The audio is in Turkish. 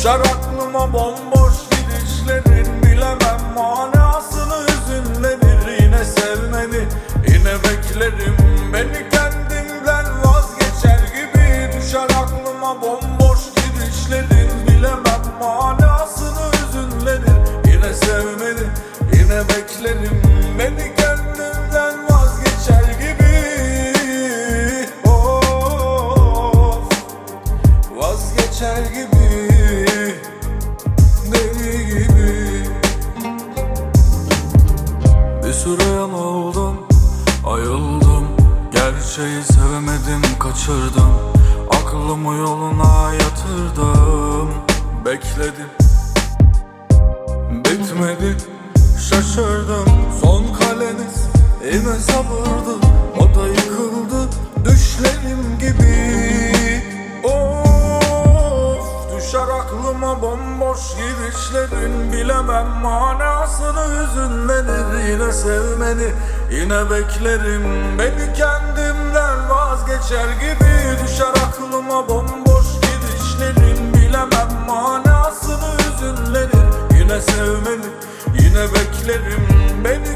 Düşer aklıma bomboş gidişlerin Bilemem manasını Bir süre yanıldım Ayıldım. Gerçeği sevemedim kaçırdım. Aklımı yoluna yatırdım. Bekledim. Bitmedi. Şaşırdım. Son kaleniz Yine sabırdı gidişlerin Bilemem manasını hüzünlenir Yine sevmeni. Yine beklerim Beni kendimden vazgeçer gibi. Düşer aklıma bomboş gidişlerin Bilemem manasını hüzünlenir Yine sevmeni yine beklerim Beni